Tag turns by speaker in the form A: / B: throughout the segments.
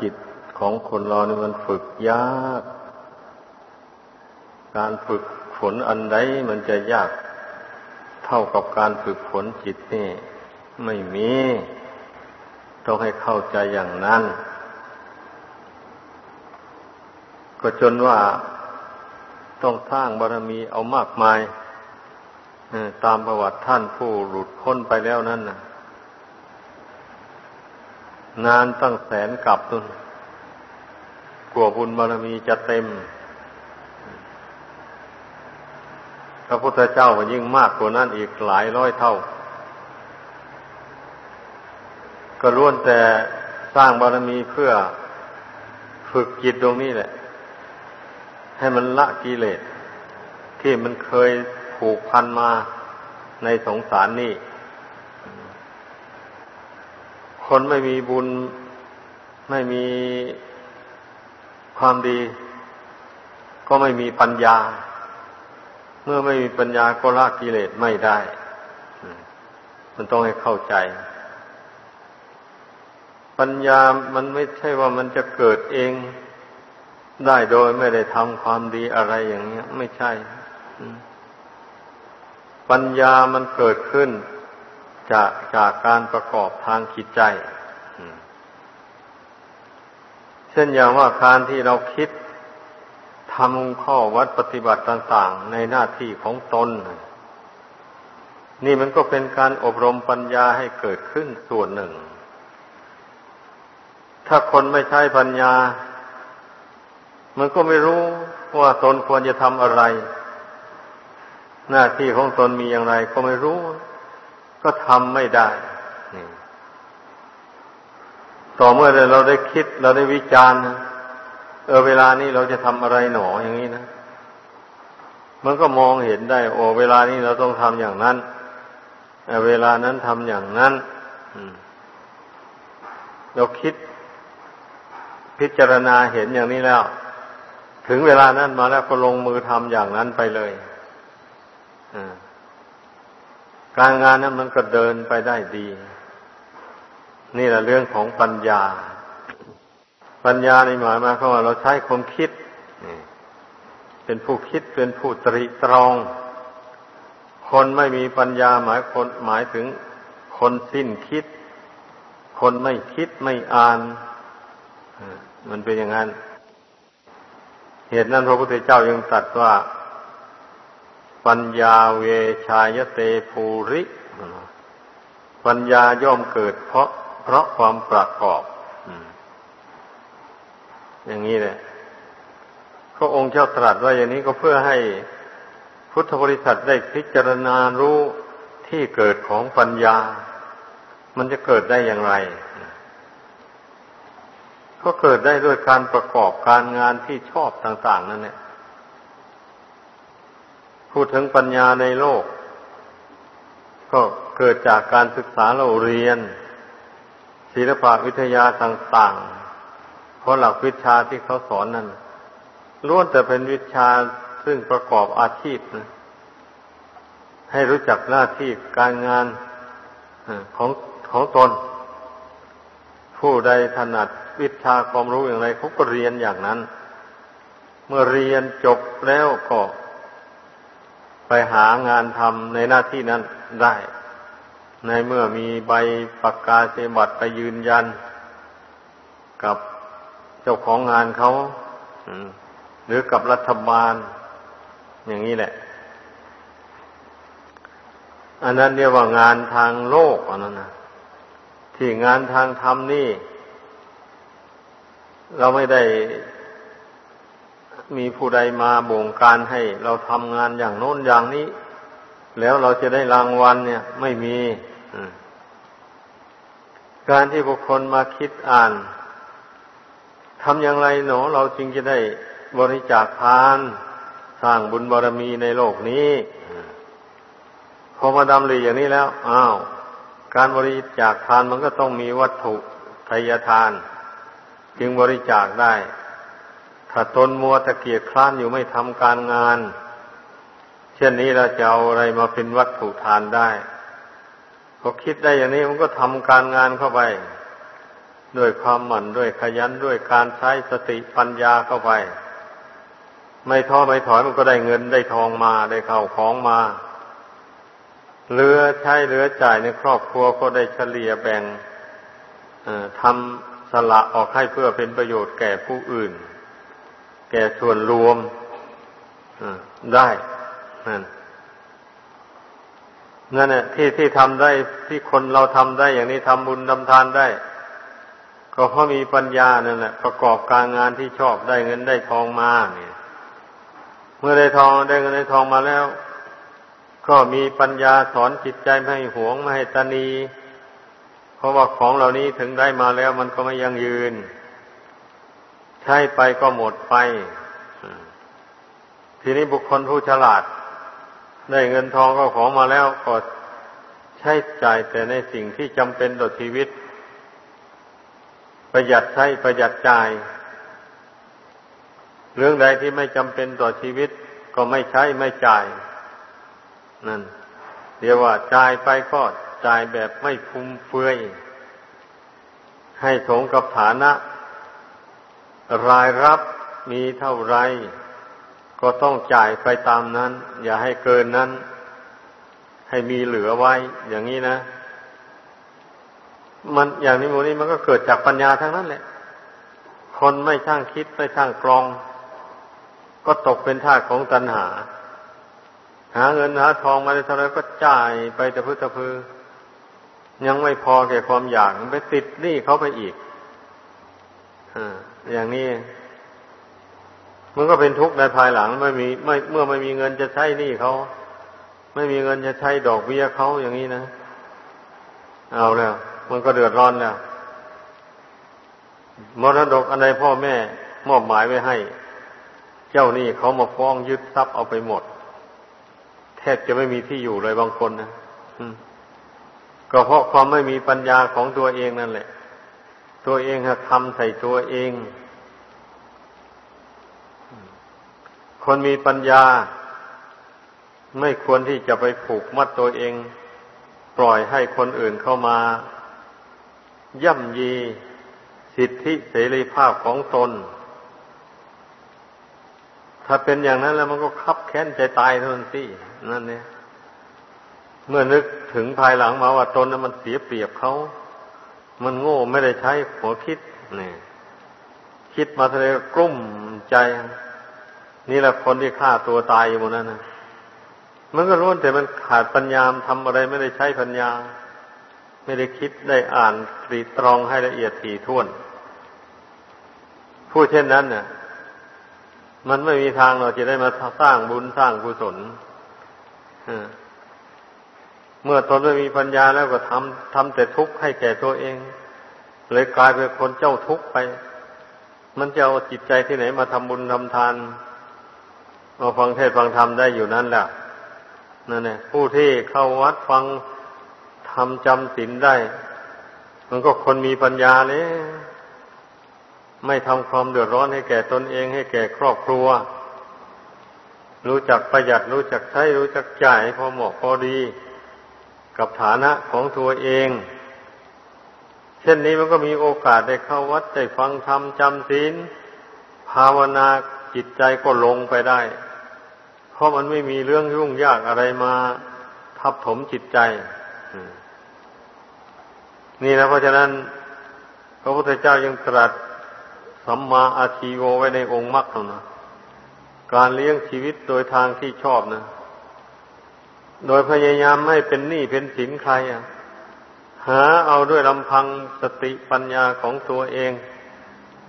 A: จิตของคนเรานี่มันฝึกยาก การฝึกฝนอันใดมันจะยาก เท่ากับการฝึกฝนจิตนี่ ไม่มี ต้องให้เข้าใจอย่างนั้น ก็จนว่าต้องสร้างบารมีเอามากมายตามประวัติท่านผู้หลุดพ้นไปแล้วนั่นนะ นานตั้งแสนกลับตุนกลัวบุญบารมีจะเต็ม พระพุทธเจ้าก็ยิ่งมากกว่านั้นอีกหลายร้อยเท่า ก็ล้วนแต่สร้างบารมีเพื่อฝึกจิตตรงนี้แหละ ให้มันละกิเลสที่มันเคยผูกพันมาในสงสารนี่ คนไม่มีบุญไม่มีความดี ก็ไม่มีปัญญา เมื่อไม่มีปัญญาก็ละกิเลสไม่ได้ มันต้องให้เข้าใจ ปัญญามันไม่ใช่ว่ามันจะเกิดเอง ได้โดยไม่ได้ทำความดีอะไรอย่างนี้ไม่ใช่ ปัญญามันเกิดขึ้น จากจากการประกอบทางจิตใจ เช่นอย่างว่าการที่เราคิดทำข้อวัดปฏิบัติต่าง ๆ ในหน้าที่ของตน นี่มันก็เป็นการอบรมปัญญาให้เกิดขึ้นส่วนหนึ่ง ถ้าคนไม่ใช้ปัญญา มันก็ไม่รู้ว่าตนควรจะทำอะไร หน้าที่ของตนมีอย่างไรก็ไม่รู้ ก็ทำไม่ได้ต่อเมื่อเราได้คิดเราได้วิจารณ์เออเวลานี้เราจะทำอะไรหนออย่างนี้นะมันก็มองเห็นได้ โอ้เวลานี้เราต้องทำอย่างนั้นเวลานั้นทำอย่างนั้นเราคิดพิจารณาเห็นอย่างนี้แล้ว ถึงเวลานั้นมาแล้วก็ลงมือทำอย่างนั้นไปเลยอ่า การงานนั้นมันก็เดินไปได้ดี นี่แหละเรื่องของปัญญา ปัญญาในหมายมาเขาว่าเราใช้ความคิดเป็นผู้คิดเป็นผู้ตรีตรอง คนไม่มีปัญญาหมายคนหมายถึงคนสิ้นคิด คนไม่คิดไม่อ่านมันเป็นอย่างนั้น เหตุนั้นพระพุทธเจ้ายังตรัสว่า ปัญญาเวชายเตภูริ ปัญญาย่อมเกิดเพราะเพราะความประกอบ อย่างนี้แหละพระองค์เจ้าตรัสว่าอย่างนี้ก็เพื่อให้พุทธบริษัทได้พิจารณารู้ที่เกิดของปัญญา มันจะเกิดได้อย่างไรก็เกิดได้ด้วยการประกอบการงานที่ชอบต่าง ๆ นั่นแหละ พูดถึงปัญญาในโลก ก็เกิดจากการศึกษาเราเรียน ศิลปะวิทยาต่างๆ เพราะหลักวิชาที่เขาสอนนั้นล้วนแต่เป็นวิชาซึ่งประกอบอาชีพนะให้รู้จักหน้าที่การงานของของตน ผู้ใดถนัดวิชาความรู้อย่างไรเขาก็เรียนอย่างนั้น เมื่อเรียนจบแล้วก็ ไปหางานทำในหน้าที่นั้นได้ ในเมื่อมีใบประกาศบัตรไปยืนยัน กับเจ้าของงานเขาหรือกับรัฐบาล อย่างนี้แหละ อันนั้นเรียกว่างานทางโลกอันนั้นนะที่งานทางธรรมนี่ เราไม่ได้ มีผู้ใดมาบงการให้ เราทำงานอย่างโน้นอย่างนี้ แล้วเราจะได้รางวัลเนี่ย ไม่มีการที่บุคคลมาคิดอ่านทำอย่างไรหนอ เราจึงจะได้บริจาคทาน สร้างบุญบารมีในโลกนี้พอมาดำริอย่างนี้แล้วอ้าวการบริจาคทานมันก็ต้องมีวัตถุทายทาน จึงบริจาคได้ ถ้าตนมัวตะเกียกคร้านอยู่ไม่ทำการงาน เช่นนี้เราจะเอาอะไรมาเป็นวัตถุทานได้พอคิดได้อย่างนี้มันก็ทำการงานเข้าไป ด้วยความหมั่นด้วยขยันด้วยการใช้สติปัญญาเข้าไป ไม่ท้อไม่ถอยมันก็ได้เงินได้ทองมาได้เข้าของมาเหลือใช้เหลือจ่ายในครอบครัวก็ได้เฉลี่ยแบ่งทำสละออกให้เพื่อเป็นประโยชน์แก่ผู้อื่น แก่ส่วนรวมได้นั่นนั่นแหละที่ที่ทำได้ที่คนเราทำได้อย่างนี้ทำบุญทำทานได้ ก็เพราะมีปัญญานั่นแหละประกอบการงานที่ชอบได้เงินได้ทองมาเนี่ย เมื่อได้ทองได้เงินได้ทองมาแล้ว ก็มีปัญญาสอนจิตใจไม่ให้หวงไม่ให้ตนี เพราะว่าของเหล่านี้ถึงได้มาแล้ว มันก็ไม่ยั่งยืน ใช้ไปก็หมดไป ทีนี้บุคคลผู้ฉลาด ได้เงินทองก็ของมาแล้วก็ใช้จ่ายแต่ในสิ่งที่จำเป็นต่อชีวิต ประหยัดใช้ประหยัดจ่าย เรื่องใดที่ไม่จำเป็นต่อชีวิต ก็ไม่ใช้ไม่จ่าย นั่นเรียกว่าจ่ายไปก็จ่ายแบบไม่ฟุ่มเฟือยให้สงกับฐานะ รายรับมีเท่าไร ก็ต้องจ่ายไปตามนั้น อย่าให้เกินนั้น ให้มีเหลือไว้ อย่างนี้นะ มันอย่างนี้โมนี้มันก็เกิดจากปัญญาทั้งนั้นแหละ คนไม่ช่างคิดไม่ช่างกรอง ก็ตกเป็นทาสของตัณหา หาเงินหาทองมาได้เท่าไรก็จ่ายไปแต่พื้นตะพือยังไม่พอแก่ความอยากไปติดหนี้เขาไปอีกอ่า อย่างนี้ มันก็เป็นทุกข์ในภายหลังไม่มีไม่เมื่อไม่มีเงินจะใช้นี้เขา ไม่มีเงินจะใช้ดอกเบี้ยเขาอย่างนี้นะเอาแล้ว มันก็เดือดร้อนแล้วมรดกอันใดพ่อแม่ มอบหมายไว้ให้ เจ้านี่เขามาฟ้องยึดทรัพย์เอาไปหมด แทบจะไม่มีที่อยู่เลยบางคนนะก็เพราะความไม่มีปัญญาของตัวเองนั่นแหละ ตัวเองทำใส่ตัวเอง คนมีปัญญา ไม่ควรที่จะไปผูกมัดตัวเอง ปล่อยให้คนอื่นเข้ามา ย่ำยีสิทธิเสรีภาพของตน ถ้าเป็นอย่างนั้นแล้วมันก็คับแค้นใจตายเท่านั้นสินั่นเนี่ยเมื่อนึกถึงภายหลังมาว่าตนนั้นมันเสียเปรียบเขา มันโง่ไม่ได้ใช้หัวคิดนี่คิดมาทะเลกลุ้มใจ นี่แหละคนที่ฆ่าตัวตายอยู่บนนั้นนะมันก็รู้แต่มันขาดปัญญาทำอะไรไม่ได้ใช้ปัญญา ไม่ได้คิดได้อ่านตรีตรองให้ละเอียดถี่ถ้วน ผู้เช่นนั้นเนี่ยมันไม่มีทางเราจะได้มาสร้างบุญสร้างกุศล เมื่อตนไม่มีปัญญาแล้วก็ทำทำแต่ทุกข์ให้แก่ตัวเอง เลยกลายเป็นคนเจ้าทุกข์ไป มันจะเอาจิตใจที่ไหนมาทำบุญทำทานมาฟังเทศฟังธรรมได้อยู่นั่นแหละนั่นแหละผู้ที่เข้าวัดฟังทำจำศีลได้ มันก็คนมีปัญญาเลยไม่ทำความเดือดร้อนให้แก่ตนเองให้แก่ครอบครัว รู้จักประหยัดรู้จักใช้รู้จักจ่ายพอเหมาะพอดี กับฐานะของตัวเอง เช่นนี้มันก็มีโอกาสได้เข้าวัดได้ฟังธรรมจำศีลภาวนาจิตใจก็ลงไปได้ เพราะมันไม่มีเรื่องยุ่งยากอะไรมาทับถมจิตใจ นี่นะเพราะฉะนั้น พระพุทธเจ้ายังตรัสสัมมาอาชีโวไว้ในองค์มรรคนะการเลี้ยงชีวิตโดยทางที่ชอบนะ โดยพยายามไม่เป็นหนี้เป็นสินใครอะ หาเอาด้วยลำพังสติปัญญาของตัวเอง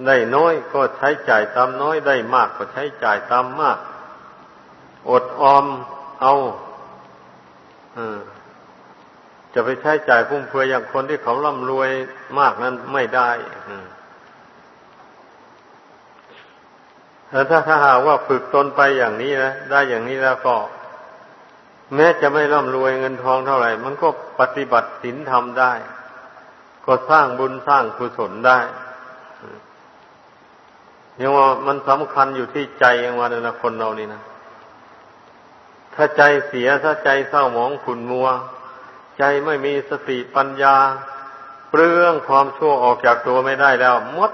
A: ได้น้อยก็ใช้จ่ายตามน้อยได้มากก็ใช้จ่ายตามมาก อดออมเอาอจะไปใช้จ่ายฟุ่มเฟือยอย่างคนที่เขาร่ำรวยมากนั้นไม่ได้แต่ถ้าถ้าหากว่าฝึกตนไปอย่างนี้นะได้อย่างนี้แล้วก็ แม้จะไม่ร่ำรวยเงินทองเท่าไหร่ มันก็ปฏิบัติศีลธรรมได้ ก็สร้างบุญสร้างกุศลได้ยังว่ามันสำคัญอยู่ที่ใจยังว่าเนี่ยนะคนเรานี่นะ ถ้าใจเสียถ้าใจเศร้าหมองขุ่นมัว ใจไม่มีสติปัญญาเปลืองความชั่วออกจากตัวไม่ได้แล้วมด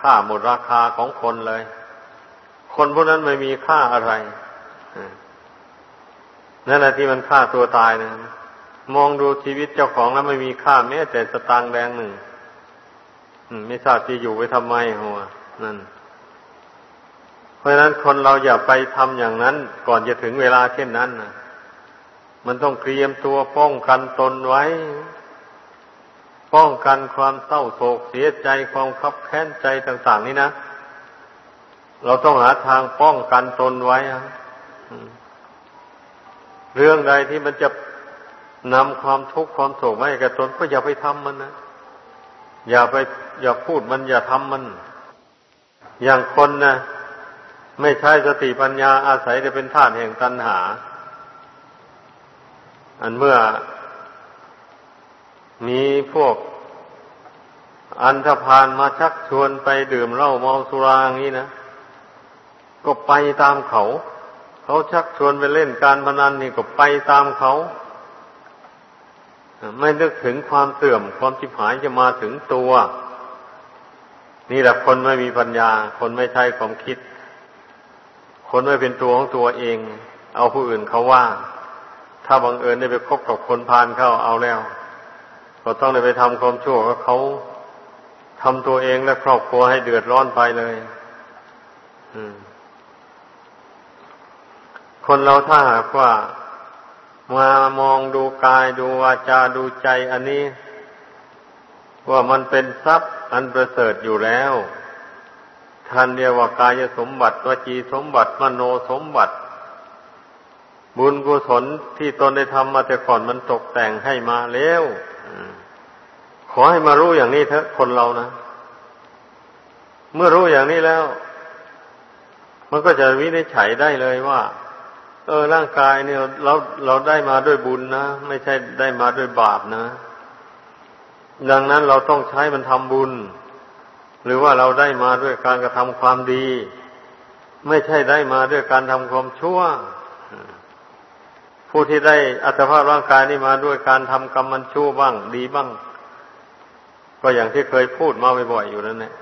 A: ค่าหมดราคาของคนเลย คนพวกนั้นไม่มีค่าอะไร นั่นแหละที่มันฆ่าตัวตายนะมองดูชีวิตเจ้าของแล้วไม่มีค่าแม้แต่สตางค์แดงหนึ่งไม่ทราบจะอยู่ไปทำไมหัวนั่น เพราะฉะนั้นคนเราอย่าไปทำอย่างนั้น ก่อนจะถึงเวลาเช่นนั้นนะมันต้องเตรียมตัวป้องกันตนไว้ ป้องกันความเศร้าโศกเสียใจความคับแค้นใจต่าง ๆ นี่นะ เราต้องหาทางป้องกันตนไว้ เรื่องใดที่มันจะนำความทุกข์ความโศกมาให้แก่ตนก็อย่าไปทำมันนะอย่าไป อย่าพูดมันอย่าทำมัน อย่างคนนะไม่ใช้สติปัญญาอาศัยจะเป็นธาตุแห่งตัณหา อันเมื่อ มีพวก อันธพาลมาชักชวนไปดื่มเหล้าเมาสุราอย่างนี้นะก็ไปตามเขา เขาชักชวนไปเล่นการพนันนี่ก็ไปตามเขา ไม่นึกถึงความเสื่อมความจิบหายจะมาถึงตัว นี่แหละคนไม่มีปัญญา คนไม่ใช่ความคิด คนไม่เป็นตัวของตัวเอง เอาผู้อื่นเขาว่า ถ้าบังเอิญได้ไปคบกับคนพาลเข้าเอาแล้ว ก็ต้องได้ไปทำความชั่วก็เขาทำตัวเองและครอบครัวให้เดือดร้อนไปเลย คนเราถ้าหากว่ามามองดูกายดูวาจาดูใจอันนี้ ว่ามันเป็นทรัพย์อันประเสริฐอยู่แล้วท่านเรียกว่ากายสมบัติวจีสมบัติมโนสมบัติ บุญกุศลที่ตนได้ทำมาแต่ก่อนมันตกแต่งให้มาแล้วขอให้มารู้อย่างนี้เถอะคนเรานะ เมื่อรู้อย่างนี้แล้ว มันก็จะวินิจฉัยได้เลยว่า เออร่างกายเนี่ยเราเราได้มาด้วยบุญนะไม่ใช่ได้มาด้วยบาปนะ ดังนั้นเราต้องใช้มันทำบุญ หรือว่าเราได้มาด้วยการกระทำความดี ไม่ใช่ได้มาด้วยการทำความชั่ว ผู้ที่ได้อัตภาพร่างกายนี้มาด้วยการทำกรรมมันชั่วบ้าง ดีบ้าง ก็อย่างที่เคยพูดมาบ่อยๆอยู่นั่นแหละ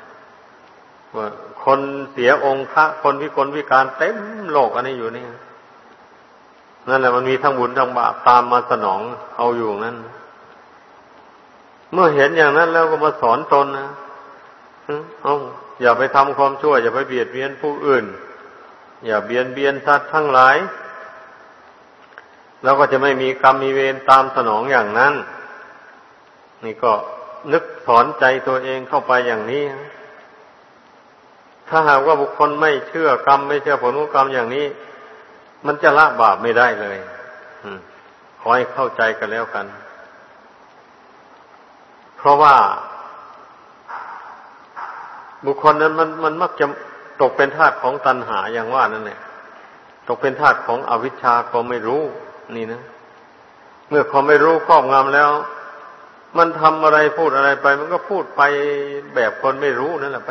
A: ว่าคนเสียองค์พระคนพิกลพิการเต็มโลกอันนี้อยู่นี่ นั่นแหละมันมีทั้งบุญทั้งบาปตามมาสนองเอาอยู่นั้น เมื่อเห็นอย่างนั้นแล้วก็มาสอนตนนะเอาอย่าไปทำความชั่ว อย่าไปเบียดเบียนผู้อื่น อย่าเบียนเบียนสัตว์ทั้งหลาย แล้วก็จะไม่มีกรรมมีเวรตามสนองอย่างนั้น นี่ก็นึกสอนใจตัวเองเข้าไปอย่างนี้ ถ้าหากว่าบุคคลไม่เชื่อกรรมไม่เชื่อผลของกรรมอย่างนี้ มันจะละบาปไม่ได้เลยขอให้เข้าใจกันแล้วกัน เพราะว่า บุคคลนั้นมันมันมักจะตกเป็นทาสของตัณหาอย่างว่านั่นแหละตกเป็นทาสของอวิชชาก็ไม่รู้ นี่นะ เมื่อเขาไม่รู้ครอบงำแล้ว มันทำอะไรพูดอะไรไป มันก็พูดไปแบบคนไม่รู้นั่นแหละไป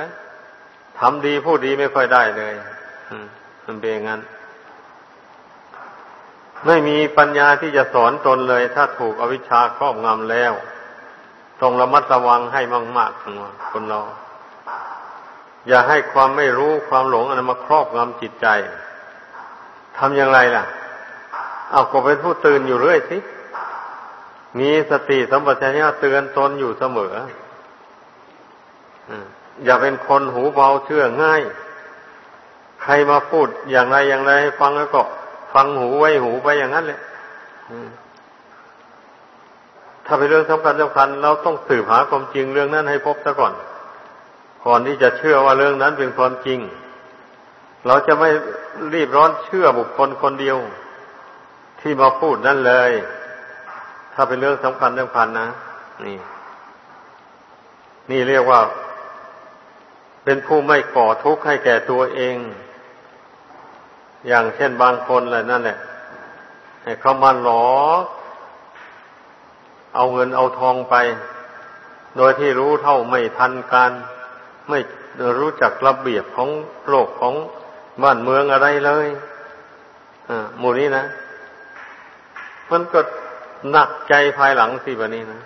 A: ทำดีพูดดีไม่ค่อยได้เลยมันเป็นอย่างนั้น ไม่มีปัญญาที่จะสอนตนเลย ถ้าถูกอวิชชาครอบงำแล้วต้องระมัดระวังให้มากๆคนเรา อย่าให้ความไม่รู้ความหลงอันมาครอบงำจิตใจทำอย่างไรล่ะ เอาก็เป็นผู้ตื่นอยู่เรื่อยสิมีสติสัมปชัญญะเตือนตนอยู่เสมออย่าเป็นคนหูเบาเชื่อง่าย ใครมาพูดอย่างไรอย่างไรให้ฟังแล้วก็ ฟังหูไว้หูไปอย่างนั้นเลยถ้าเป็นเรื่องสำคัญสำคัญ เราต้องสืบหาความจริงเรื่องนั้นให้พบซะก่อน ก่อนที่จะเชื่อว่าเรื่องนั้นเป็นความจริง เราจะไม่รีบร้อนเชื่อบุคคลคนเดียว ที่มาพูดนั่นเลย ถ้าเป็นเรื่องสำคัญสำคัญนะนี่ นี่เรียกว่า เป็นผู้ไม่ก่อทุกข์ให้แก่ตัวเอง อย่างเช่นบางคนเลยนั่นแหละให้เขามาหลอกเอาเงินเอาทองไป โดยที่รู้เท่าไม่ทันการ ไม่รู้จักระเบียบของโลกของบ้านเมืองอะไรเลยอ่าหมู่นี้นะ มันก็หนักใจภายหลังสิแบบนี้นะ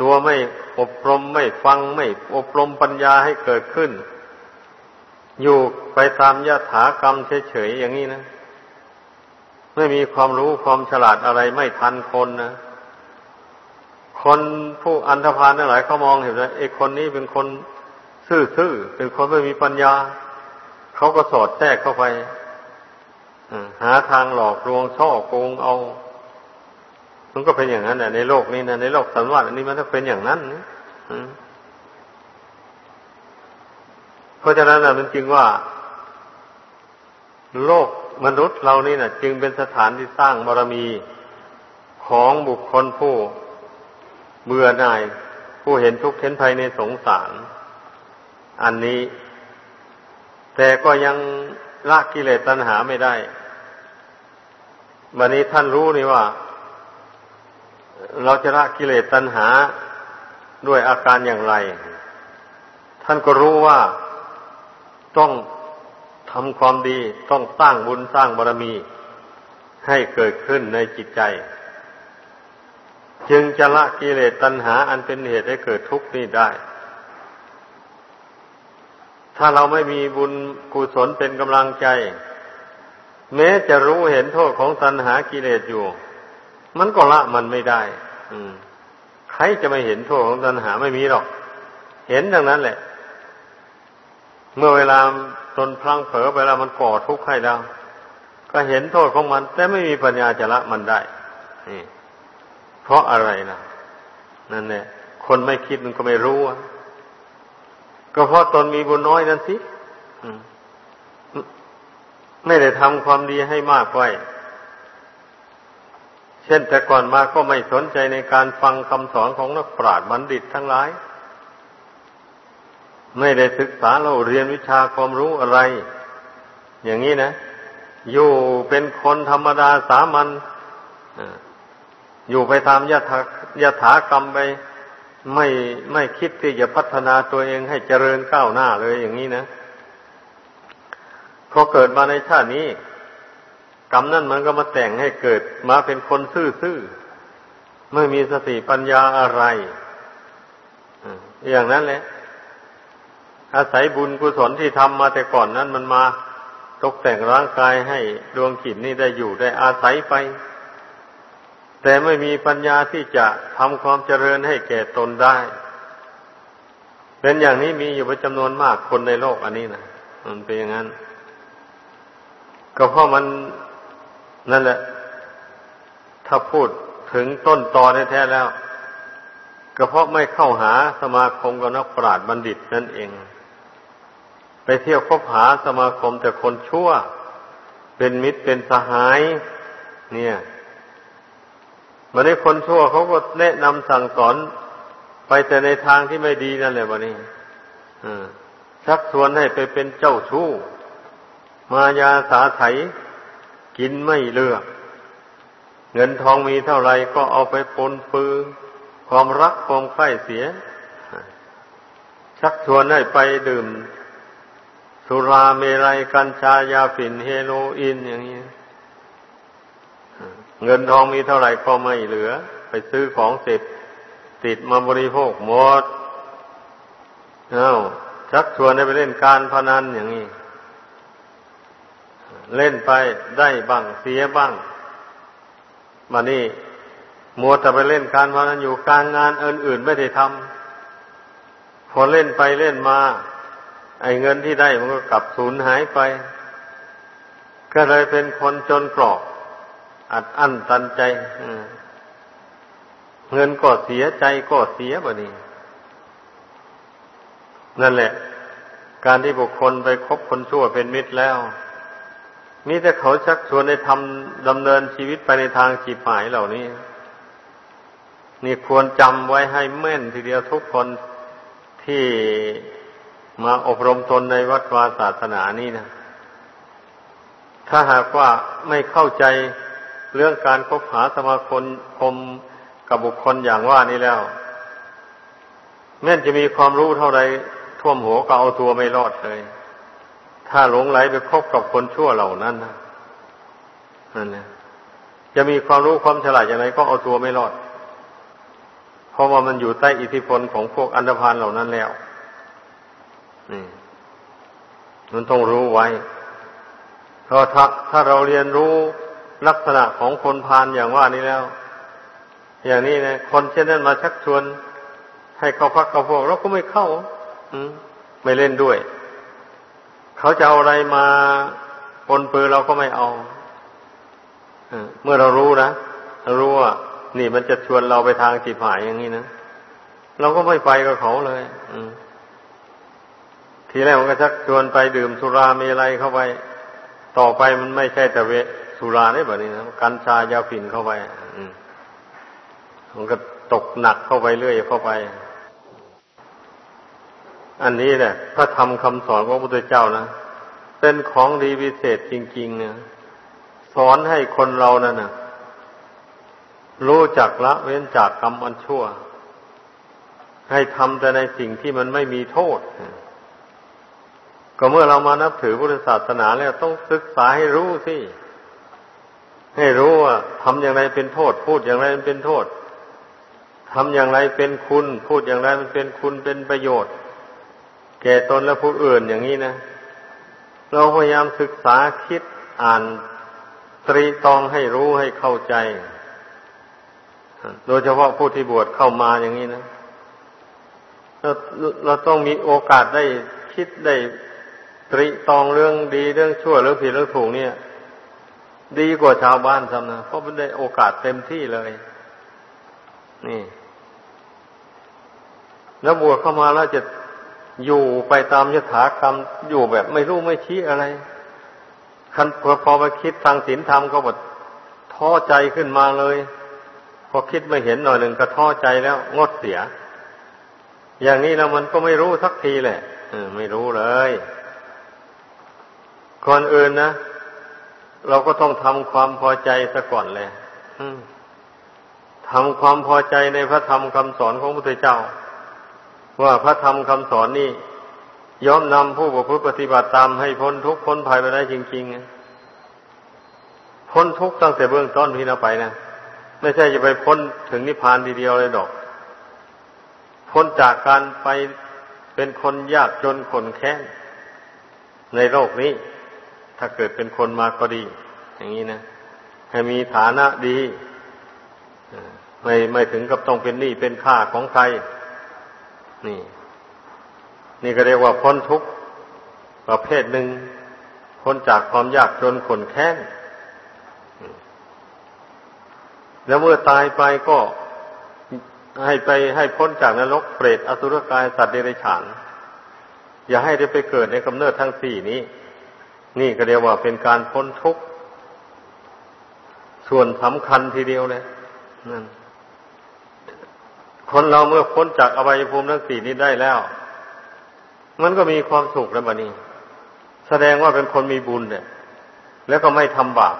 A: ตัวไม่อบรมไม่ฟังไม่อบรมปัญญาให้เกิดขึ้น อยู่ไปตามยถากรรมเฉยๆอย่างนี้นะไม่มีความรู้ความฉลาดอะไรไม่ทันคนนะคนผู้อันธพาลนั่นหลายเขามองเห็นว่าไอ้คนนี้เป็นคนซื่อๆเป็นคนไม่มีปัญญา เขาก็สอดแทรกเข้าไปหาทางหลอกลวงช่อโกงเอา มันก็เป็นอย่างนั้นแหละในโลกนี้นะในโลกสันวัตอันนี้มันต้องเป็นอย่างนั้นนะ เพราะฉะนั้นนะมันจึงว่า โลกมนุษย์เรานี่นะจึงเป็นสถานที่สร้างบารมีของบุคคลผู้เบื่อหน่าย ผู้เห็นทุกข์เห็นภัยในสงสาร อันนี้ แต่ก็ยังละกิเลสตัณหาไม่ได้ วันนี้ท่านรู้นี่ว่า เราจะละกิเลสตัณหาด้วยอาการอย่างไร ท่านก็รู้ว่า ต้องทำความดีต้องสร้างบุญสร้างบารมี ให้เกิดขึ้นในจิตใจ จึงจะละกิเลสตัณหาอันเป็นเหตุให้เกิดทุกข์นี้ได้ ถ้าเราไม่มีบุญกุศลเป็นกำลังใจ แม้จะรู้เห็นโทษของตัณหากิเลสอยู่ มันก็ละมันไม่ได้ อืมใครจะไม่เห็นโทษของตัณหาไม่มีหรอก เห็นดังนั้นแหละ เมื่อเวลาตนพลังเผลอเวลามันก่อทุกข์ให้เราก็เห็นโทษของมัน แต่ไม่มีปัญญาจะละมันได้เพราะอะไรนะนั่นแหละคนไม่คิดมันก็ไม่รู้ก็เพราะตนมีบุญน้อยนั่นสิไม่ได้ทำความดีให้มากไว้ เช่นแต่ก่อนมาก็ไม่สนใจในการฟังคำสอนของนักปราชญ์บัณฑิตทั้งหลาย ไม่ได้ศึกษาเราเรียนวิชาความรู้อะไร อย่างนี้นะ อยู่เป็นคนธรรมดาสามัญอยู่ไปตามยถายถากรรมไปไม่ไม่คิดที่จะพัฒนาตัวเองให้เจริญก้าวหน้าเลยอย่างนี้นะพอเกิดมาในชาตินี้ กรรมนั่นมันก็มาแต่งให้เกิดมาเป็นคนซื่อๆไม่มีสติปัญญาอะไรอย่างนั้นแหละ อาศัยบุญกุศลที่ทำมาแต่ก่อนนั้นมันมาตกแต่งร่างกายให้ดวงขินนี่ได้อยู่ได้อาศัยไป แต่ไม่มีปัญญาที่จะทำความเจริญให้แก่ตนได้ เป็นอย่างนี้มีอยู่เป็นจำนวนมากคนในโลกอันนี้นะมันเป็นอย่างนั้น ก็เพราะมันนั่นแหละ ถ้าพูดถึงต้นตอแท้แล้ว ก็เพราะไม่เข้าหาสมาคมกับนักปราชญ์บัณฑิตนั่นเอง ไปเที่ยวคบหาสมาคมแต่คนชั่ว เป็นมิตรเป็นสหาย เนี่ยวันนี้คนชั่วเขาก็แนะนำสั่งสอน ไปแต่ในทางที่ไม่ดีนั่นแหละวันนี้ชักชวนให้ไปเป็นเจ้าชู้ มายาสาไถกินไม่เลือก เงินทองมีเท่าไรก็เอาไปปนปือ ความรักความใคร่เสีย ชักชวนให้ไปดื่ม สุราเมรัยกัญชายาฝิ่นเฮโรอีนอย่างนี้ เงินทองมีเท่าไหร่ก็ไม่เหลือ ไปซื้อของเสร็จติดมาบริโภคหมดเอ้าชักชวนให้ไปเล่นการพนันอย่างนี้ เล่นไปได้บ้างเสียบ้างมานี่มัวแต่ไปเล่นการพนันอยู่การงานอื่นๆไม่ได้ทำพอเล่นไปเล่นมา ไอ้เงินที่ได้มันก็กลับสูญหายไป ก็เลยเป็นคนจนกรอก อัดอั้นตันใจเงินก็เสียใจก็เสียบ่นี้ นั่นแหละ การที่บุคคลไปคบคนชั่วเป็นมิตรแล้วมีแต่เขาชักชวนในทำดำเนินชีวิตไปในทางจีบหายเหล่านี้ นี่ควรจำไว้ให้แม่นทีเดียวทุกคนที่ มาอบรมตนในวัดวาศาสนานี่นะ ถ้าหากว่าไม่เข้าใจเรื่องการคบหาสมาคมคมกับบุคคลอย่างว่านี้แล้ว แม้จะมีความรู้เท่าไรท่วมหัวก็เอาตัวไม่รอดเลย ถ้าหลงไหลไปคบกับคนชั่วเหล่านั้นนะนั่นนะจะมีความรู้ความฉลาดอย่างไรก็เอาตัวไม่รอด เพราะว่ามันอยู่ใต้อิทธิพลของพวกอันธพาลเหล่านั้นแล้ว นี่มันต้องรู้ไว้ เพราะถ้าถ้าเราเรียนรู้ลักษณะของคนพาลอย่างว่านี้แล้ว อย่างนี้นะคนเช่นนั้นมาชักชวน ให้เขาพักเขาพวกเราก็ไม่เข้า อืมไม่เล่นด้วย เขาจะเอาอะไรมาปนปือเราก็ไม่เอาเมื่อเรารู้นะรู้ว่านี่มันจะชวนเราไปทางจิตหายอย่างนี้นะเราก็ไม่ไปกับเขาเลย อืม ทีแรกมันก็ชักชวนไปดื่มสุรามีอะไรเข้าไป ต่อไปมันไม่ใช่แต่เวสุราได้แบบนี้นะกัญชายาฝิ่นเข้าไปมันก็ตกหนักเข้าไปเรื่อยเข้าไป อันนี้แหละพระธรรมคำสอนของพระพุทธเจ้านะเป็นของดีวิเศษจริงๆเนี่ยสอนให้คนเรานั่นนะรู้จักละเว้นจากกรรมอันชั่ว ให้ทำแต่ในสิ่งที่มันไม่มีโทษ ก็เมื่อเรามานับถือพุทธศาสนาแล้วต้องศึกษาให้รู้สิ ให้รู้ว่าทำอย่างไรเป็นโทษ พูดอย่างไรมันเป็นโทษทำอย่างไรเป็นคุณ พูดอย่างไรมันเป็นคุณเป็นประโยชน์ แก่ตนและผู้อื่นอย่างนี้นะ เราพยายามศึกษาคิดอ่านตรีตองให้รู้ให้เข้าใจ โดยเฉพาะผู้ที่บวชเข้ามาอย่างนี้นะเราเราต้องมีโอกาสได้คิดได้ ตรีตองเรื่องดีเรื่องชั่วเรื่องผิดเรื่องถูกเนี่ย ดีกว่าชาวบ้านทำนะเพราะมันได้โอกาสเต็มที่เลย นี่ แล้วบวชเข้ามาแล้วจะอยู่ไปตามยถากรรมอยู่แบบไม่รู้ไม่ชี้อะไรคันพอพอมาคิดทางศีลธรรมก็บบท้อใจขึ้นมาเลย พอคิดไม่เห็นหน่อยหนึ่งก็ท้อใจแล้ว งดเสีย อย่างนี้แล้วมันก็ไม่รู้สักทีแหละไม่รู้เลย ก่อนอื่นนะเราก็ต้องทำความพอใจซะก่อนเลยทำความพอใจในพระธรรมคำสอนของพระพุทธเจ้า ว่าพระธรรมคำสอนนี่ย่อมนำผู้ประพฤติปฏิบัติตามให้พ้นทุกข์พ้นภัยไปได้จริงๆพ้นทุกข์ตั้งแต่เบื้องต้นพี่นาไปนะไม่ใช่จะไปพ้นถึงนิพพานทีเดียวเลยดอก พ้นจากการไปเป็นคนยากจนขนแค้นในโลกนี้ ถ้าเกิดเป็นคนมาก็ดี อย่างนี้นะ ให้มีฐานะดี ไม่ไม่ถึงกับต้องเป็นหนี้เป็นค่าของใคร นี่ นี่ก็เรียกว่าพ้นทุกข์ประเภทหนึ่งพ้นจากความยากจนขนแค้น แล้วเมื่อตายไปก็ให้ไปให้พ้นจากนรกเปรตอสุรกายสัตว์เดรัจฉาน อย่าให้ได้ไปเกิดในกำเนิดทั้งสี่นี้ นี่ก็เรียกว่าเป็นการพ้นทุกข์ ส่วนสำคัญทีเดียวเลยนั่นคนเราเมื่อพ้นจากอบายภูมิทั้งสี่นี้ได้แล้ว มันก็มีความสุขแล้วบัดนี้ แสดงว่าเป็นคนมีบุญเนี่ย แล้วก็ไม่ทำบาป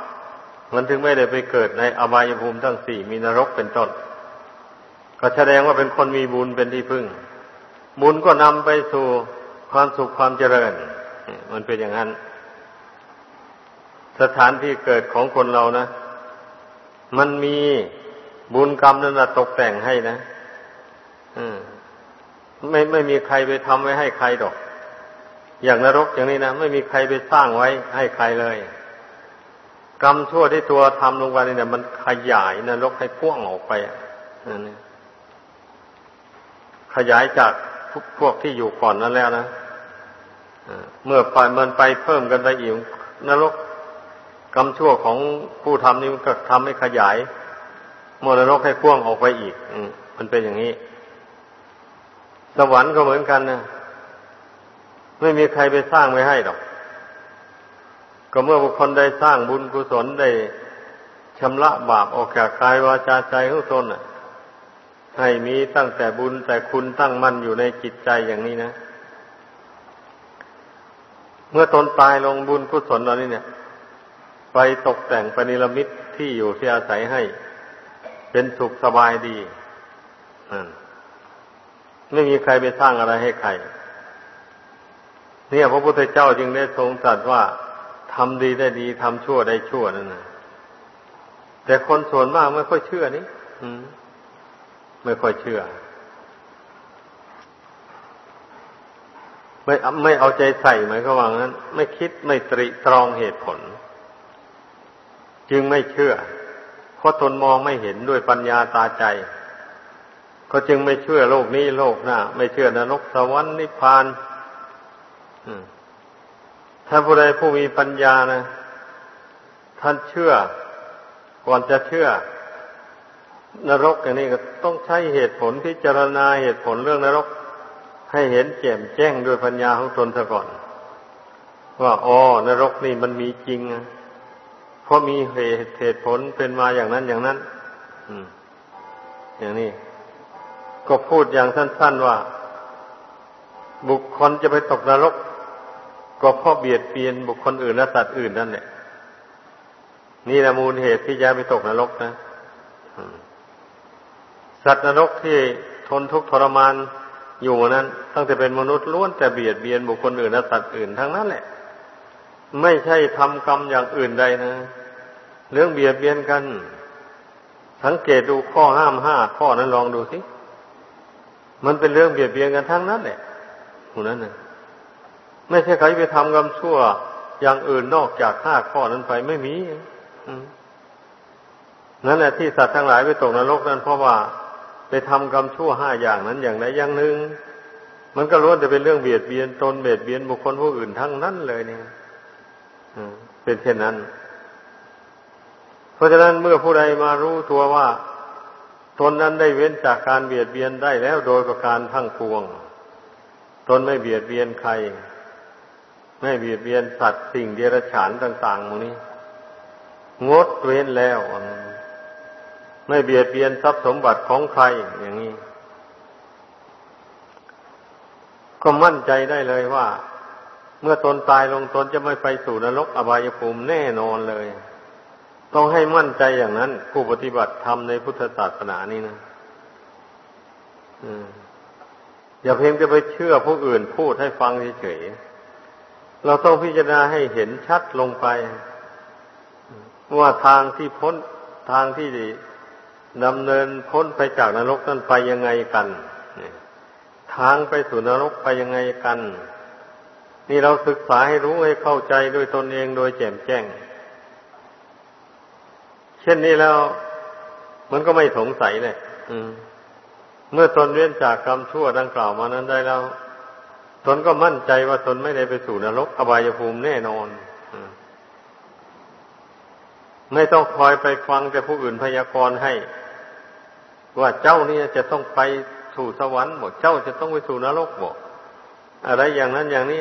A: มันถึงไม่ได้ไปเกิดในอบายภูมิทั้งสี่มีนรกเป็นต้นก็แสดงว่าเป็นคนมีบุญเป็นที่พึ่ง บุญก็นำไปสู่ความสุขความเจริญ มันเป็นอย่างนั้น สถานที่เกิดของคนเรานะ มันมีบุญกรรมนั้นตกแต่งให้นะไม่ไม่มีใครไปทำไว้ให้ใครดอก อย่างนรกอย่างนี้นะไม่มีใครไปสร้างไว้ให้ใครเลย กรรมชั่วที่ตัวทำลงไปเนี่ยมันขยายนรกให้พ่วงออกไปนั่นขยายจากพวกที่อยู่ก่อนนั้นแล้วนะเมื่อไปมันไปเพิ่มกันไปอีกนรก กรรมชั่วของผู้ทำนี่มันก็ทำให้ขยายมรดกให้พ่วงออกไปอีกอมันเป็นอย่างนี้ สวรรค์ก็เหมือนกันนะไม่มีใครไปสร้างไว้ให้หรอก ก็เมื่อบุคคลได้สร้างบุญกุศลได้ชำระบาปออกจากกายวาจาใจของตนให้มีตั้งแต่บุญแต่คุณตั้งมั่นอยู่ในจิตใจอย่างนี้นะ เมื่อตนตายลงบุญกุศลเหล่านี้เนี่ย ไปตกแต่งปณิรมิตที่อยู่ที่อาศัยให้ เป็นสุขสบายดีไม่มีใครไปสร้างอะไรให้ใคร เนี่ยพระพุทธเจ้าจึงได้ทรงตรัสว่าทำดีได้ดีทำชั่วได้ชั่วนั่นนะแต่คนส่วนมากไม่ค่อยเชื่อนี่ไม่ค่อยเชื่อ ไม่ไม่เอาใจใส่หมายก็ว่างั้น ไม่คิดไม่ตรีตรองเหตุผล จึงไม่เชื่อ เพราะตนมองไม่เห็นด้วยปัญญาตาใจ ก็จึงไม่เชื่อโลกนี้โลกหน้าไม่เชื่อนรกสวรรค์นิพพานถ้าผู้ใดผู้มีปัญญานะ ท่านเชื่อ ก่อนจะเชื่อ นรกอย่างนี้ก็ต้องใช้เหตุผลพิจารณาเหตุผลเรื่องนรก ให้เห็นแจ่มแจ้งด้วยปัญญาของตนซะก่อน ว่าอ๋อนรกนี่มันมีจริงนะ ราะมีเหตุเหตุผลเป็นมาอย่างนั้นอย่างนั้นอย่างนี้ ก็พูดอย่างสั้น ๆว่า บุคคลจะไปตกนรก ก็เพราะเบียดเบียนบุคคลอื่นและสัตว์อื่นนั่นแหละนี่แหละมูลเหตุที่จะไปตกนรกนะสัตว์นรกที่ทนทุกข์ทรมานอยู่นั้น ตั้งแต่เป็นมนุษย์ล้วนแต่เบียดเบียนบุคคลอื่นและสัตว์อื่นทั้งนั้นแหละ ไม่ใช่ทำกรรมอย่างอื่นใดนะ เรื่องเบียดเบียนกัน สังเกตดูข้อห้ามห้าข้อนั้นลองดูสิ มันเป็นเรื่องเบียดเบียนกันทั้งนั้นแหละหูนั้นนะไม่ใช่ใครไปทำกรรมชั่ว อย่างอื่นนอกจากห้าข้อนั้นไปไม่มีนั่นแหละที่สัตว์ทั้งหลายไปตกนรกนั้นเพราะว่าไปทำกรรมชั่วห้าอย่างนั้นอย่างใดอย่างหนึ่งมันก็ล้วนแต่เป็นเรื่องเบียดเบียนตนเบียดเบียนบุคคลผู้อื่นทั้งนั้นเลยเนี่ยเป็นเช่นนั้น เพราะฉะนั้นเมื่อผู้ใดมารู้ตัวว่า ตนนั้นได้เว้นจากการเบียดเบียนได้แล้วโดยประการทั้งปวง ตนไม่เบียดเบียนใคร ไม่เบียดเบียนสัตว์สิ่งเดรัจฉานต่างๆมนี้ งดเว้นแล้ว ไม่เบียดเบียนทรัพย์สมบัติของใครอย่างนี้ก็มั่นใจได้เลยว่า เมื่อตนตายลงตนจะไม่ไปสู่นรกอบายภูมิแน่นอนเลย ต้องให้มั่นใจอย่างนั้น ผู้ปฏิบัติธรรมในพุทธศาสนานี่นะอย่าเพียงจะไปเชื่อผู้อื่นพูดให้ฟังเฉยๆเราต้องพิจารณาให้เห็นชัดลงไป ว่าทางที่พ้นทางที่ดำเนินพ้นไปจากนรกนั้นไปยังไงกันทางไปสู่นรกไปยังไงกัน นี่เราศึกษาให้รู้ให้เข้าใจด้วยตนเองโดยแจ่มแจ้ง เช่นนี้แล้วมันก็ไม่สงสัยเลยเมื่อตนเว้นจากกรรมชั่วดังกล่าวมานั้นได้แล้ว ตนก็มั่นใจว่าตนไม่ได้ไปสู่นรกอบายภูมิแน่นอนไม่ต้องคอยไปฟังแต่ผู้อื่นพยากรณ์ให้ ว่าเจ้านี่จะต้องไปสู่สวรรค์บอกเจ้าจะต้องไปสู่นรกบอกอะไรอย่างนั้นอย่างนี้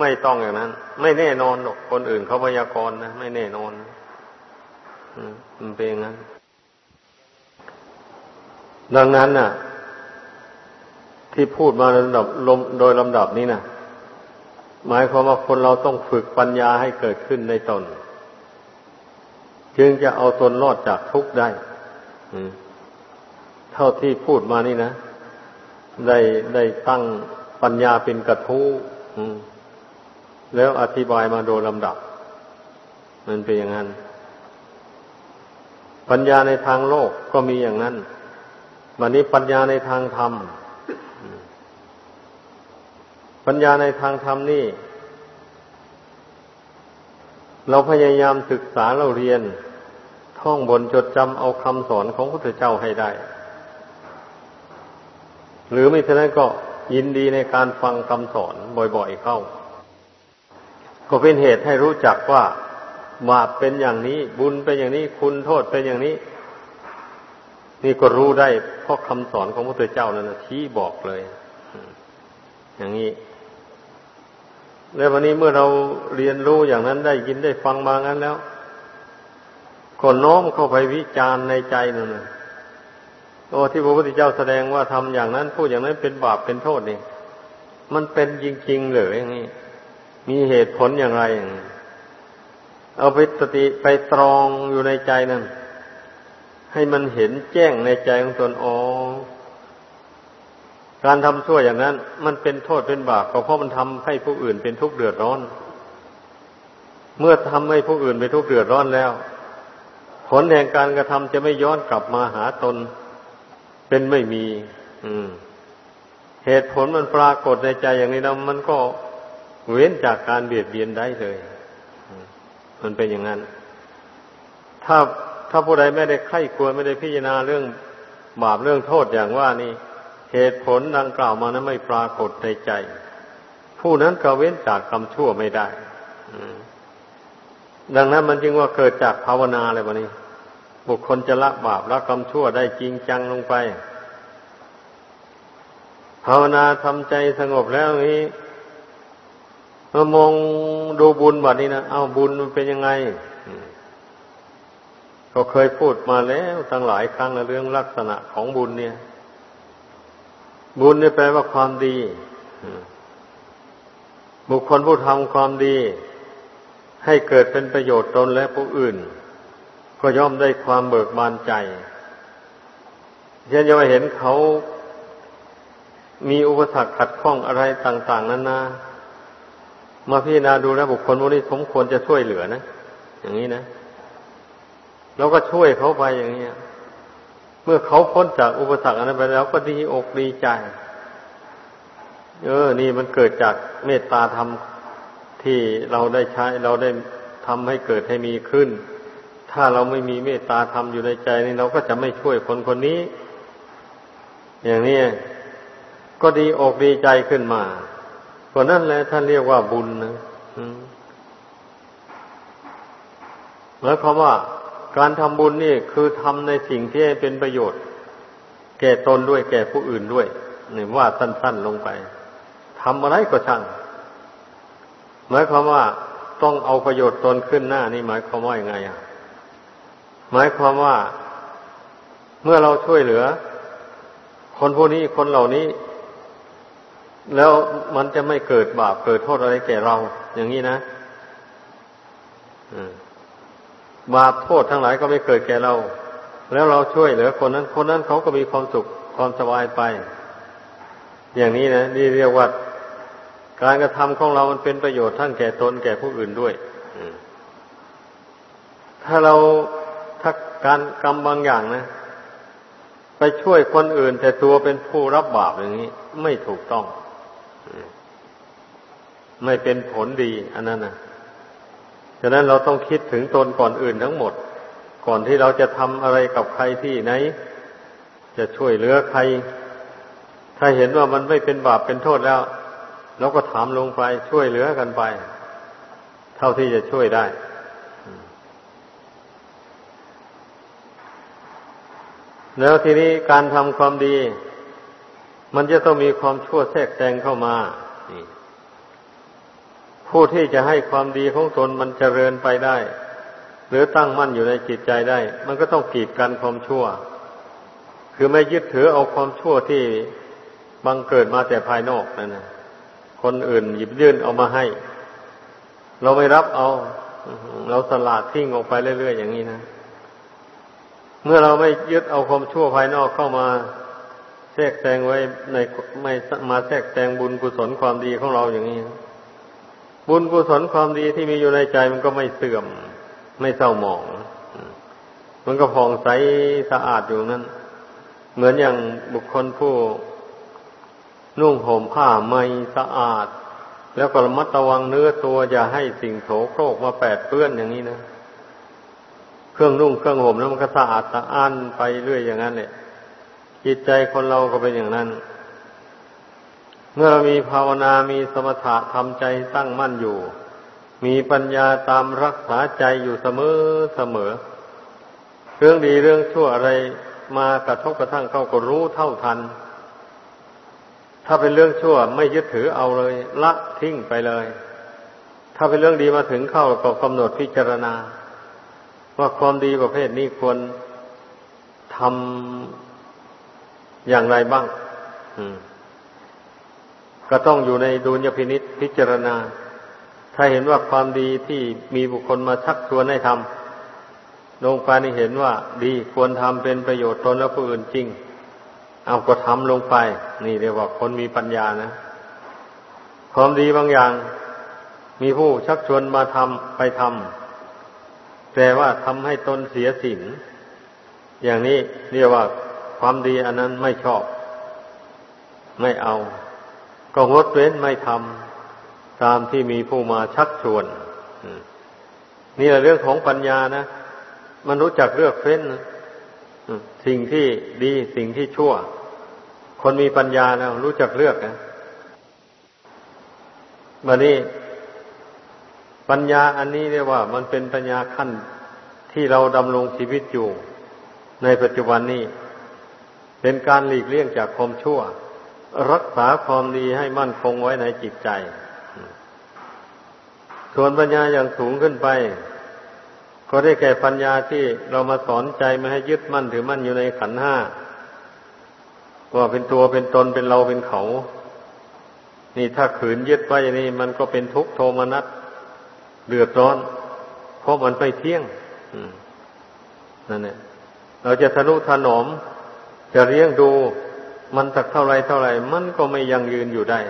A: ไม่ต้องอย่างนั้น ไม่แน่นอนหรอกคนอื่นเขาพยากรณ์นะไม่แน่นอน มันเป็นอย่างนั้น ดังนั้นน่ะ ที่พูดมาโดยลำดับโดยลำดับนี้น่ะ หมายความว่าคนเราต้องฝึกปัญญาให้เกิดขึ้นในตน จึงจะเอาตนรอดจากทุกข์ได้เท่าที่พูดมานี่นะ ได้ได้ตั้งปัญญาเป็นกระทู้แล้วอธิบายมาโดยลำดับ มันเป็นอย่างนั้น ปัญญาในทางโลกก็มีอย่างนั้นวันนี้ปัญญาในทางธรรม ปัญญาในทางธรรมนี่ เราพยายามศึกษาเราเรียน ท่องบนจดจำเอาคำสอนของพระพุทธเจ้าให้ได้ หรือไม่เช่นนั้นก็ยินดีในการฟังคำสอนบ่อยๆเข้า ก็เป็นเหตุให้รู้จักว่า บาปเป็นอย่างนี้ บุญเป็นอย่างนี้ คุณโทษเป็นอย่างนี้ นี่ก็รู้ได้เพราะคำสอนของพระพุทธเจ้านั่นนะชี้บอกเลย อย่างนี้แล้ววันนี้เมื่อเราเรียนรู้อย่างนั้นได้ยินได้ฟังมางั้นแล้วก็น้อมเข้าไปวิจารณ์ในใจนั่นนะโอ้ที่พระพุทธเจ้าแสดงว่าทำอย่างนั้นพูดอย่างนั้นเป็นบาปเป็นโทษนี่ มันเป็นจริงๆเลยอย่างนี้ มีเหตุผลอย่างไร เอาไปสติไปตรองอยู่ในใจนั่น ให้มันเห็นแจ้งในใจของตนอ๋อการทำชั่วอย่างนั้น มันเป็นโทษเป็นบาปเพราะมันทำให้ผู้อื่นเป็นทุกข์เดือดร้อน เมื่อทำให้ผู้อื่นเป็นทุกข์เดือดร้อนแล้ว ผลแห่งการกระทำจะไม่ย้อนกลับมาหาตนเเป็นไม่มี อืม เหตุผลมันปรากฏในใจอย่างนี้แล้วมันก็เว้นจากการเบียดเบียนได้เลย มันเป็นอย่างนั้น ถ้าถ้าผู้ใดไม่ได้ใคร่ควรไม่ได้พิจารณาเรื่องบาปเรื่องโทษอย่างว่านี่ เหตุผลดังกล่าวมานั้นไม่ปรากฏในใจ ผู้นั้นก็เว้นจากกรรมชั่วไม่ได้ดังนั้นมันจึงว่าเกิดจากภาวนาอะไรวะนี้ บุคคลจะละบาปละกรรมชั่วได้จริงจังลงไป ภาวนาทำใจสงบแล้วนี้ มามองดูบุญบัดนี้นะเอาบุญมันเป็นยังไงก็เคยพูดมาแล้วตั้งหลายครั้งในเรื่องลักษณะของบุญเนี่ย บุญเนี่ยแปลว่าความดีบุคคลผู้ทำความดี ให้เกิดเป็นประโยชน์ตนและผู้อื่น ก็ย่อมได้ความเบิกบานใจเช่นจะมาเห็นเขามีอุปสรรคขัดข้องอะไรต่าง ๆนั้นนะ มาพิจารณาดูแล้วบุคคลพวกนี้สมควรจะช่วยเหลือนะอย่างนี้นะเราก็ช่วยเขาไปอย่างนี้เมื่อเขาพ้นจากอุปสรรคอันนั้นไปแล้วก็ดีอกดีใจ เออ นี่มันเกิดจากเมตตาธรรมที่เราได้ใช้ เราได้ทำให้เกิดให้มีขึ้น ถ้าเราไม่มีเมตตาธรรมอยู่ในใจนี่เราก็จะไม่ช่วยคนคนนี้ อย่างนี้ก็ดีอกดีใจขึ้นมา ก็นั่นแหละท่านเรียกว่าบุญนะหมายความว่าการทำบุญนี่คือทำในสิ่งที่ให้เป็นประโยชน์ แก่ตนด้วยแก่ผู้อื่นด้วยนี่ว่าสั้น ๆลงไปทำอะไรก็ช่างหมายความว่าต้องเอาประโยชน์ตนขึ้นหน้า นี่หมายความว่าอย่างไงอะหมายความว่าเมื่อเราช่วยเหลือ คนพวกนี้คนเหล่านี้ แล้วมันจะไม่เกิดบาปเกิดโทษอะไรแก่เรา อย่างนี้นะบาปโทษทั้งหลายก็ไม่เกิดแก่เรา แล้วเราช่วยเหลือคนนั้น คนนั้นเขาก็มีความสุขความสบายไป อย่างนี้นะนี่เรียกว่าการกระทำของเรามันเป็นประโยชน์ทั้งแก่ตนแก่ผู้อื่นด้วยถ้าเราถ้าการกรรมบางอย่างนะ ไปช่วยคนอื่น แต่ตัวเป็นผู้รับบาปอย่างนี้ ไม่ถูกต้อง ไม่เป็นผลดี อันนั้นนะฉะนั้นเราต้องคิดถึงตนก่อนอื่นทั้งหมด ก่อนที่เราจะทำอะไรกับใครที่ไหน จะช่วยเหลือใคร ถ้าเห็นว่ามันไม่เป็นบาปเป็นโทษแล้วเราก็ถามลงไปช่วยเหลือกันไป เท่าที่จะช่วยได้แล้วทีนี้การทำความดี มันจะต้องมีความชั่วแทรกแซงเข้ามาผู้ที่จะให้ความดีของตนมันเจริญไปได้ หรือตั้งมั่นอยู่ในจิตใจได้ มันก็ต้องกีดกันความชั่ว คือไม่ยึดถือเอาความชั่วที่บังเกิดมาแต่ภายนอกนั่นนะคนอื่นหยิบยื่นเอามาให้ เราไม่รับเอา เราสลาดทิ้งออกไปเรื่อยๆอย่างนี้นะ เมื่อเราไม่ยึดเอาความชั่วภายนอกเข้ามา แทรกแซงไว้ในไม่มาแทรกแซงบุญกุศลความดีของเราอย่างนี้ บุญกุศลความดีที่มีอยู่ในใจมันก็ไม่เสื่อม ไม่เศร้าหมอง มันก็ผ่องใสสะอาดอยู่นั้น เหมือนอย่างบุคคลผู้ นุ่งห่มผ้าไม่สะอาด แล้วก็ระมัดระวังเนื้อตัวอย่าให้สิ่งโสโครกมาแปดเปื้อนอย่างนี้นะเครื่องนุ่งเครื่องห่มแล้วมันก็สะอาดสะอ้านไปเรื่อยอย่างนั้นเนี่ย จิตใจคนเราก็เป็นอย่างนั้น เมื่อมีภาวนามีสมถะทำใจตั้งมั่นอยู่ มีปัญญาตามรักษาใจอยู่เสมอเสมอ เรื่องดีเรื่องชั่วอะไรมากระทบกระทั่งเขาก็รู้เท่าทัน ถ้าเป็นเรื่องชั่วไม่ยึดถือเอาเลย ละทิ้งไปเลย ถ้าเป็นเรื่องดีมาถึงเข้าก็กำหนดพิจารณา ว่าความดีประเภทนี้ควรทำ อย่างไรบ้างก็ต้องอยู่ในดุลยพินิษพิจารณา ถ้าเห็นว่าความดีที่มีบุคคลมาชักชวนให้ทำลงไปนี่เห็นว่า ดีควรทำเป็นประโยชน์ตนและผู้อื่นจริง เอาก็ทำลงไป นี่เรียกว่าคนมีปัญญานะ ความดีบางอย่าง มีผู้ชักชวนมาทำไปทำแต่ว่าทำให้ตนเสียสินอย่างนี้เรียกว่า ความดีอันนั้นไม่ชอบ ไม่เอา ก็งดเว้นไม่ทำตามที่มีผู้มาชักชวนนี่แหละเรื่องของปัญญานะมันรู้จักเลือกเฟ้นสิ่งที่ดีสิ่งที่ชั่ว คนมีปัญญาแล้ว รู้จักเลือกนะบันนี้ ปัญญาอันนี้เรียกว่า มันเป็นปัญญาขั้นที่เราดำรงชีวิตอยู่ ในปัจจุบันนี้ เป็นการหลีกเลี่ยงจากความชั่ว รักษาความดีให้มั่นคงไว้ในจิตใจ ส่วนปัญญาอย่างสูงขึ้นไป ก็ได้แก่ปัญญาที่เรามาสอนใจไม่ให้ยึดมั่นถือมั่นอยู่ในขันห้าว่าเป็นตัวเป็นตนเป็นเราเป็นเขา นี่ถ้าขืนยึดไว้นี่มันก็เป็นทุกข์โทมนัสเดือดร้อน เพราะมันไม่เที่ยงนั่นแหละเราจะทะนุถนอม จะเลี้ยงดูมันสักเท่าไรเท่าไรมันก็ไม่ยังยืนอยู่ได้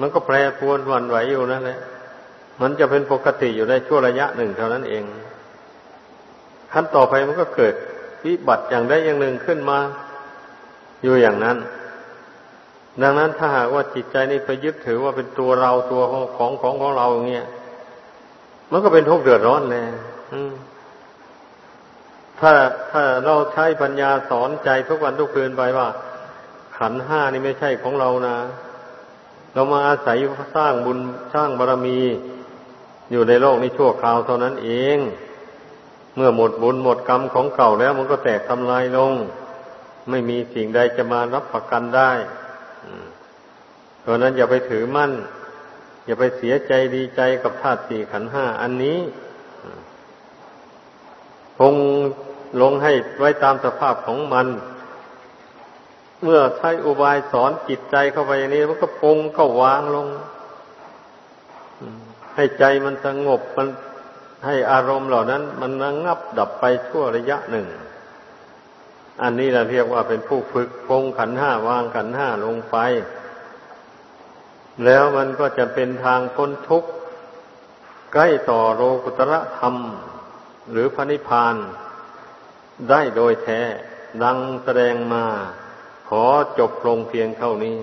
A: มันก็แปรปรวนวันไหวอยู่นั่นแหละมันจะเป็นปกติอยู่ได้ชั่วระยะหนึ่งเท่านั้นเองขั้นต่อไปมันก็เกิดวิบัติอย่างใดอย่างหนึ่งขึ้นมา อยู่อย่างนั้น ดังนั้นถ้าหากว่าจิตใจนี้ไปยึดถือว่าเป็นตัวเราตัวของของของของเราอย่างเงี้ยมันก็เป็นทุกข์เดือดร้อนเลย ถ้าถ้าเราใช้ปัญญาสอนใจทุกวันทุกคืนไปว่า ขันห้านี่ไม่ใช่ของเรานะ เรามาอาศัยสร้างบุญสร้างบารรมี อยู่ในโลกนี้ชั่วคราวเท่านั้นเอง เมื่อหมดบุญหมดกรรมของเก่าแล้วมันก็แตกทำลายลง ไม่มีสิ่งใดจะมารับประกันได้เพราะนั้นอย่าไปถือมั่น อย่าไปเสียใจดีใจกับธาตุสี่ขันห้าอันนี้คง ลงให้ไว้ตามสภาพของมัน เมื่อใช้อุบายสอนจิตใจเข้าไปอย่างนี้ มันก็ปงก็วางลง ให้ใจมันสงบมันให้อารมณ์เหล่านั้น มันระงับดับไปชั่วระยะหนึ่ง อันนี้เราเรียกว่าเป็นผู้ฝึกปงขันห้าวางขันห้าลงไป แล้วมันก็จะเป็นทางพ้นทุกข์ใกล้ต่อโลกุตระธรรม หรือพระนิพพาน ได้โดยแท้ ดังแสดงมา ขอจบลงเพียงเท่านี้